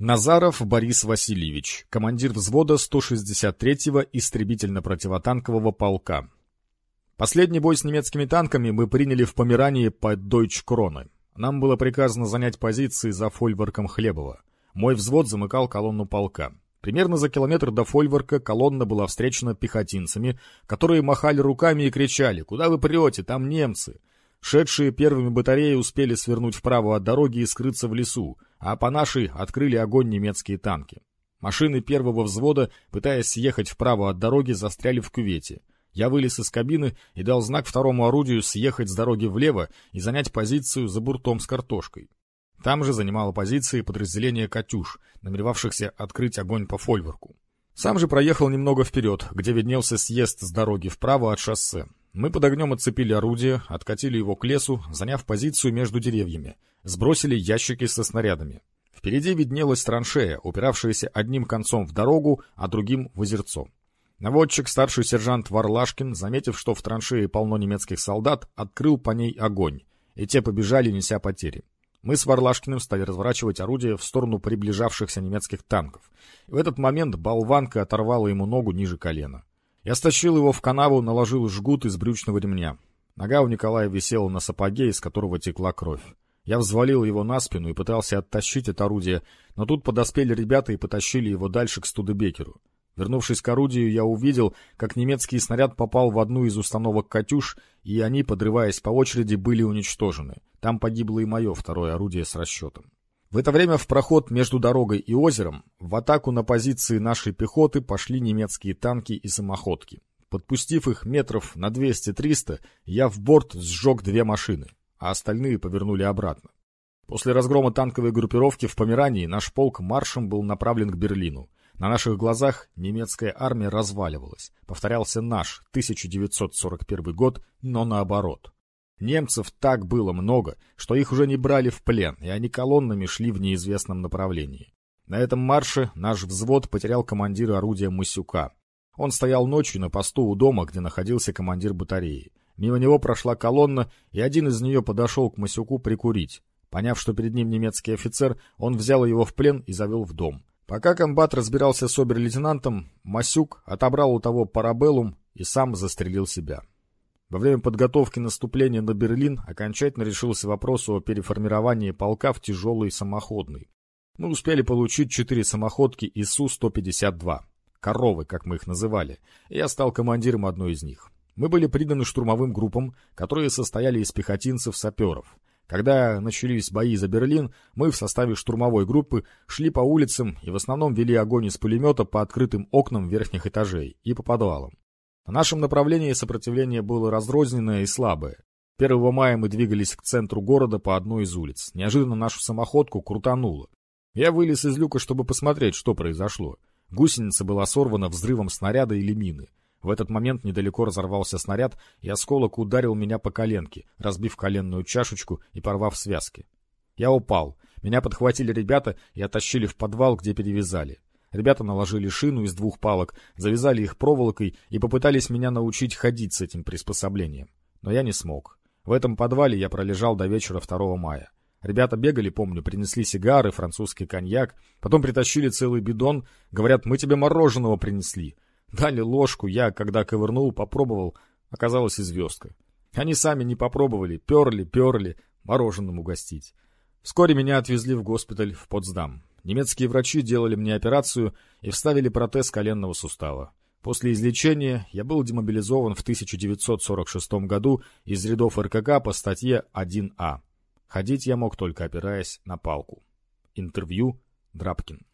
Назаров Борис Васильевич, командир взвода 163-го истребительно-противотанкового полка. Последний бой с немецкими танками мы приняли в Померании под Дойч-Кроны. Нам было приказано занять позиции за фольворком Хлебова. Мой взвод замыкал колонну полка. Примерно за километр до фольворка колонна была встречена пехотинцами, которые махали руками и кричали «Куда вы прете? Там немцы!». Шедшие первыми батареи успели свернуть вправо от дороги и скрыться в лесу, а по нашей открыли огонь немецкие танки. Машины первого взвода, пытаясь съехать вправо от дороги, застряли в кювете. Я вылез из кабины и дал знак второму орудию съехать с дороги влево и занять позицию за буртом с картошкой. Там же занимало позиции подразделение «Катюш», намеревавшихся открыть огонь по фольворку. Сам же проехал немного вперед, где виднелся съезд с дороги вправо от шоссе. Мы под огнем отцепили орудие, откатили его к лесу, заняв позицию между деревьями, сбросили ящики со снарядами. Впереди виднелась траншея, упиравшаяся одним концом в дорогу, а другим в озерцо. Наводчик, старший сержант Варлашкин, заметив, что в траншее полно немецких солдат, открыл по ней огонь, и те побежали, неся потери. Мы с Варлашкиным стали разворачивать орудие в сторону приближавшихся немецких танков. В этот момент болванка оторвала ему ногу ниже колена. Я стащил его в канаву, наложил жгут из брючного ремня. Нога у Николая висела на сапоге, из которого текла кровь. Я взвалил его на спину и пытался оттащить от орудия, но тут подоспели ребята и потащили его дальше к Студебекеру. Вернувшись к орудию, я увидел, как немецкий снаряд попал в одну из установок «Катюш», и они, подрываясь по очереди, были уничтожены. Там погибло и мое второе орудие с расчетом. В это время в проход между дорогой и озером в атаку на позиции нашей пехоты пошли немецкие танки и самоходки. Подпустив их метров на 200-300, я в борт сжег две машины, а остальные повернули обратно. После разгрома танковой группировки в Померании наш полк маршем был направлен к Берлину. На наших глазах немецкая армия разваливалась. Повторялся наш 1941 год, но наоборот. Немцев так было много, что их уже не брали в плен, и они колоннами шли в неизвестном направлении. На этом марше наш взвод потерял командира орудия Масюка. Он стоял ночью на посту у дома, где находился командир батареи. Мимо него прошла колонна, и один из нее подошел к Масюку прикурить. Поняв, что перед ним немецкий офицер, он взял его в плен и завел в дом. Пока комбат разбирался с обер-лейтенантом, Масюк отобрал у того парабеллум и сам застрелил себя. Во время подготовки наступления на Берлин окончательно решился вопрос о переформировании полка в тяжелый самоходный. Мы успели получить четыре самоходки ИСУ-152. Коровы, как мы их называли. Я стал командиром одной из них. Мы были приданы штурмовым группам, которые состояли из пехотинцев-саперов. Когда начались бои за Берлин, мы в составе штурмовой группы шли по улицам и в основном вели огонь из пулемета по открытым окнам верхних этажей и по подвалам. На нашем направлении сопротивление было разрозненное и слабое. 1 мая мы двигались к центру города по одной из улиц. Неожиданно нашу самоходку крутануло. Я вылез из люка, чтобы посмотреть, что произошло. Гусеница была сорвана взрывом снаряда или мины. В этот момент недалеко разорвался снаряд, и осколок ударил меня по коленке, разбив коленную чашечку и порвав связки. Я упал. Меня подхватили ребята и оттащили в подвал, где перевязали. Ребята наложили шину из двух палок, завязали их проволокой и попытались меня научить ходить с этим приспособлением. Но я не смог. В этом подвале я пролежал до вечера 2 мая. Ребята бегали, помню, принесли сигары, французский коньяк, потом притащили целый бидон, говорят, мы тебе мороженого принесли. Дали ложку, я, когда ковырнул, попробовал, оказалась и. Они сами не попробовали, перли, перли, мороженым угостить. Вскоре меня отвезли в госпиталь в Потсдам. Немецкие врачи делали мне операцию и вставили протез коленного сустава. После излечения я был демобилизован в 1946 году из рядов РКК по статье 1А. Ходить я мог только опираясь на палку. Интервью Драбкин.